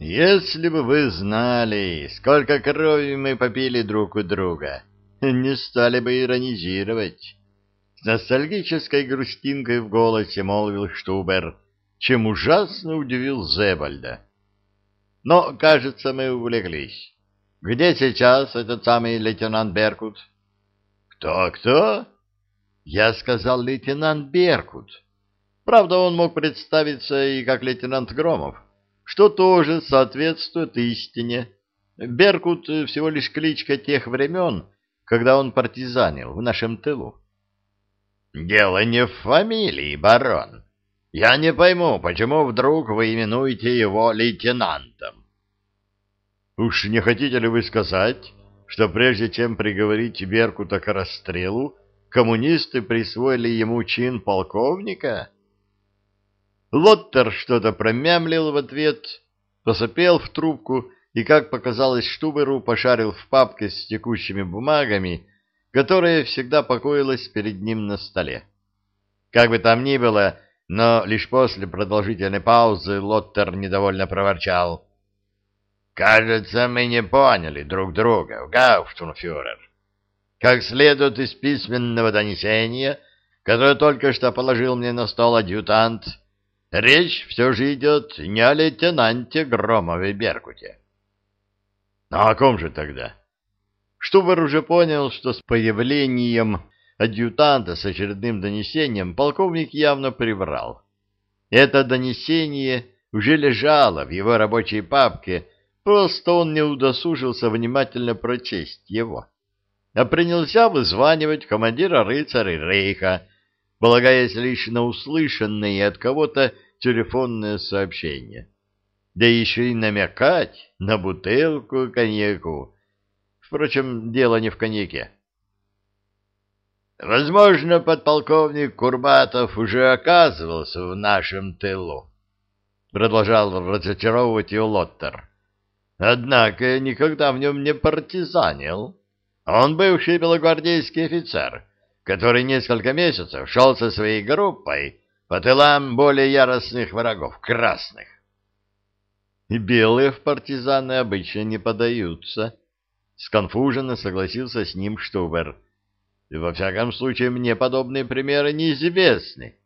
Если бы вы знали, сколько крови мы попили друг у друга, не стали бы иронизировать. С ностальгической грустинкой в голосе молвил Штубер, чем ужасно удивил Зебальда. Но, кажется, мы увлеклись. Где сейчас этот самый лейтенант Беркут? Кто-кто? Я сказал лейтенант Беркут. Правда, он мог представиться и как лейтенант Громов, что тоже соответствует истине. Беркут всего лишь кличка тех времен, когда он партизанил в нашем тылу. Дело не в фамилии, барон. Я не пойму, почему вдруг вы именуете его лейтенантом. Уж не хотите ли вы сказать, что прежде чем приговорить Беркута к расстрелу, коммунисты присвоили ему чин полковника? Лоттер что-то промямлил в ответ, посопел в трубку и, как показалось Штуберу, пошарил в папке с текущими бумагами, которая всегда покоилась перед ним на столе. Как бы там ни было, но лишь после продолжительной паузы Лоттер недовольно проворчал. «Кажется, мы не поняли друг друга, гауптштурмфюрер. Как следует из письменного донесения, которое только что положил мне на стол адъютант, речь все же идет не о лейтенанте Громове Беркуте». «Ну, о ком же тогда?» Штубер уже понял, что с появлением адъютанта с очередным донесением полковник явно приврал. Это донесение уже лежало в его рабочей папке, просто он не удосужился внимательно прочесть его, а принялся вызванивать командира рыцарей Рейха, полагаясь лишь на услышанное от кого-то телефонное сообщение. Да еще и намекать на бутылку коньяку. Впрочем, дело не в коньяке. Возможно, подполковник Курбатов уже оказывался в нашем тылу, продолжал разочаровывать его Лоттер. Однако никогда в нем не партизанил. Он бывший белогвардейский офицер, который несколько месяцев шел со своей группой по тылам более яростных врагов, красных. Белые в партизаны обычно не подаются. Сконфуженно согласился с ним Штубер. И во всяком случае, мне подобные примеры неизвестны.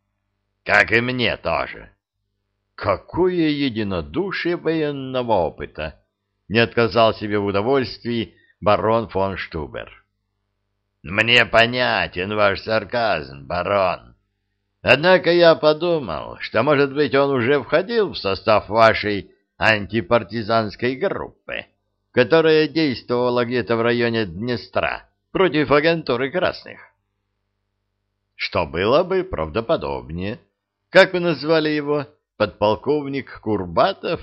Как и мне тоже. Какое единодушие военного опыта! Не отказал себе в удовольствии барон фон Штубер. Мне понятен ваш сарказм, барон. Однако я подумал, что, может быть, он уже входил в состав вашей антипартизанской группы, которая действовала где-то в районе Днестра против агентуры красных. Что было бы правдоподобнее. Как вы назвали его? Подполковник Курбатов?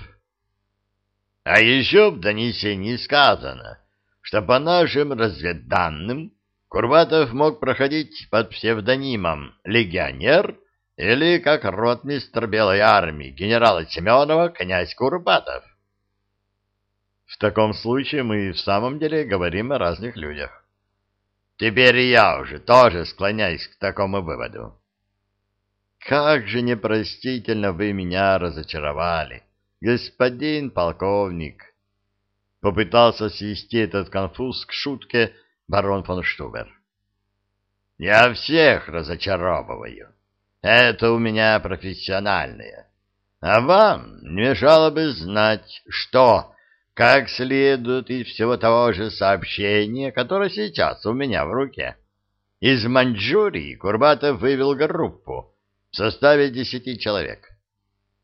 А еще в донесении сказано, что по нашим разведданным Курбатов мог проходить под псевдонимом «Легионер» или как ротмистр Белой армии генерала Семенова князь Курбатов. В таком случае мы в самом деле говорим о разных людях. Теперь я уже тоже склоняюсь к такому выводу. Как же непростительно вы меня разочаровали, господин полковник. Попытался свести этот конфуз к шутке барон фон Штубер. Я всех разочаровываю. Это у меня профессиональное. А вам не мешало бы знать, что как следует из всего того же сообщения, которое сейчас у меня в руке. Из Маньчжурии Курбатов вывел группу в составе десяти человек.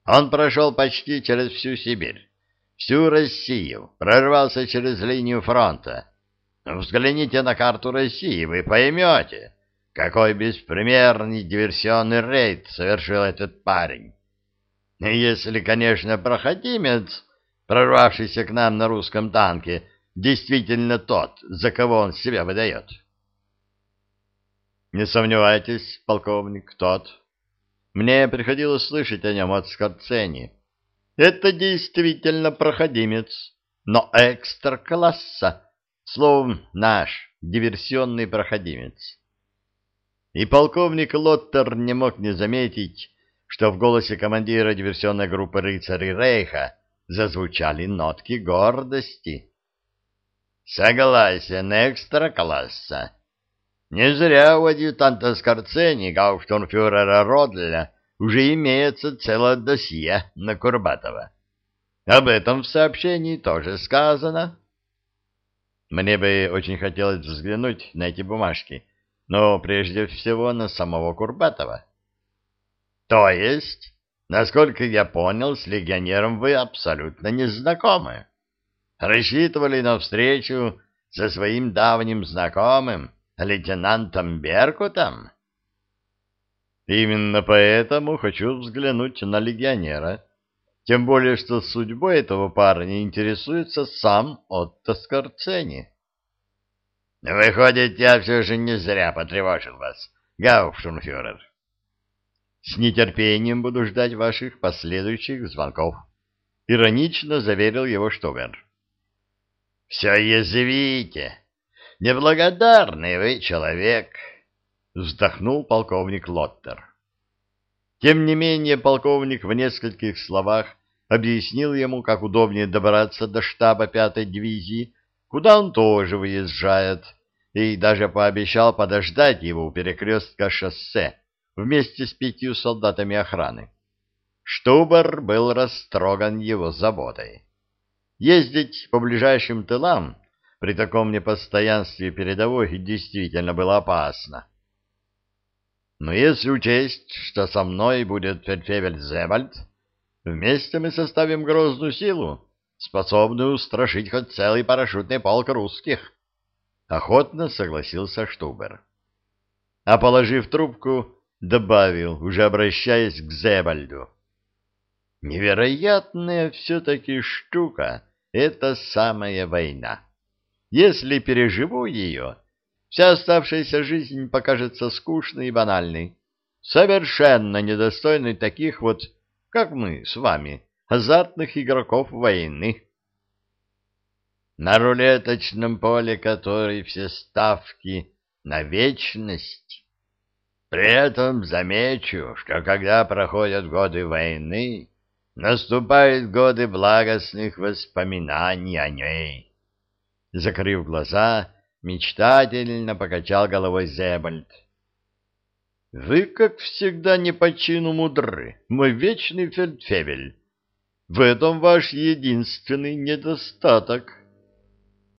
Он прошел почти через всю Сибирь, всю Россию, прорвался через линию фронта. Взгляните на карту России, вы поймете, какой беспримерный диверсионный рейд совершил этот парень. Если, конечно, проходимец прорвавшийся к нам на русском танке, действительно тот, за кого он себя выдает. Не сомневайтесь, полковник, тот. Мне приходилось слышать о нем от Скорцени. Это действительно проходимец, но экстра-класса, словом, наш диверсионный проходимец. И полковник Лоттер не мог не заметить, что в голосе командира диверсионной группы рыцарей Рейха зазвучали нотки гордости. Согласен, экстра-класса. Не зря у адъютанта Скорцени гауптштурмфюрера Родля уже имеется целое досье на Курбатова. Об этом в сообщении тоже сказано. Мне бы очень хотелось взглянуть на эти бумажки, но прежде всего на самого Курбатова. То есть, насколько я понял, с легионером вы абсолютно не знакомы. Рассчитывали на встречу со своим давним знакомым, лейтенантом Беркутом? Именно поэтому хочу взглянуть на легионера. Тем более, что судьбой этого парня интересуется сам Отто Скорцени. Выходит, я все же не зря потревожил вас, гауптштурмфюрер. С нетерпением буду ждать ваших последующих звонков. Иронично заверил его Штубер. Все язвите. Неблагодарный вы человек, вздохнул полковник Лоттер. Тем не менее, полковник в нескольких словах объяснил ему, как удобнее добраться до штаба пятой дивизии, куда он тоже выезжает, и даже пообещал подождать его у перекрестка шоссе вместе с пятью солдатами охраны. Штубер был растроган его заботой. Ездить по ближайшим тылам при таком непостоянстве передовой действительно было опасно. Но если учесть, что со мной будет Фельдфебель Зебальд, вместе мы составим грозную силу, способную устрашить хоть целый парашютный полк русских. Охотно согласился Штубер. А положив трубку, добавил, уже обращаясь к Зебальду. Невероятная все-таки штука — это самая война. Если переживу ее, вся оставшаяся жизнь покажется скучной и банальной, совершенно недостойной таких вот, как мы с вами, азартных игроков войны. На рулеточном поле которой все ставки на вечность. При этом замечу, что когда проходят годы войны, Наступают годы благостных воспоминаний о ней. Закрыв глаза, мечтательно покачал головой Зебальд. Вы, как всегда, не по чину мудры, мой вечный фельдфебель. В этом ваш единственный недостаток.